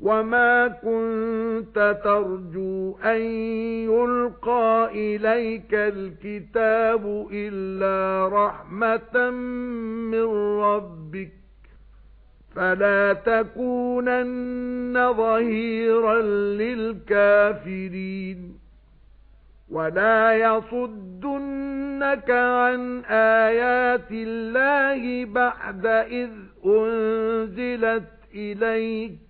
وَمَا كُنتَ تَرْجُو أَن يُلْقَى إِلَيْكَ الْكِتَابُ إِلَّا رَحْمَةً مِّن رَّبِّكَ فَلَا تَكُونَنَّ ظَهِيرًا لِلْكَافِرِينَ وَلَا يَصُدُّنَّكَ عَن آيَاتِ اللَّهِ بَعْدَ إِذْ أُنْزِلَتْ إِلَيْكَ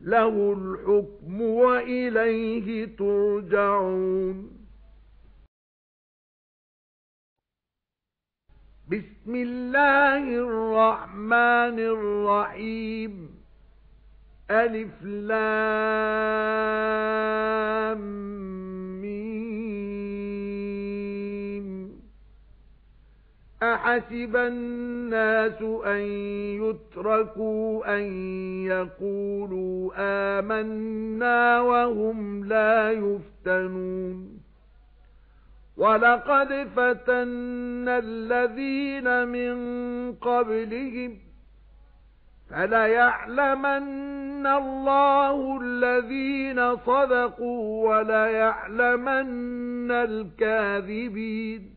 لَهُ الْحُكْمُ وَإِلَيْهِ تُرْجَعُونَ. بِسْمِ اللَّهِ الرَّحْمَنِ الرَّحِيمِ. أَلِف لَام. أَحَسِبَ النَّاسُ أَن يُتْرَكُوا أَن يَقُولُوا آمَنَّا وَهُمْ لَا يُفْتَنُونَ وَلَقَدْ فَتَنَّا الَّذِينَ مِن قَبْلِهِمْ فَلَيَعْلَمَنَّ اللَّهُ الَّذِينَ صَدَقُوا وَلَيَعْلَمَنَّ الْكَاذِبِينَ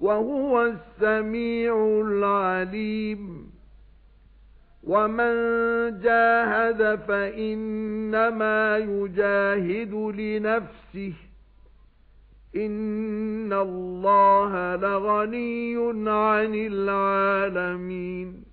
وَهُوَ السَّمِيعُ الْعَلِيمُ. وَمَن جَاهَدَ فَإِنَّمَا يُجَاهِدُ لِنَفْسِهِ. إِنَّ اللَّهَ لَغَنِيٌّ عَنِ الْعَالَمِينَ.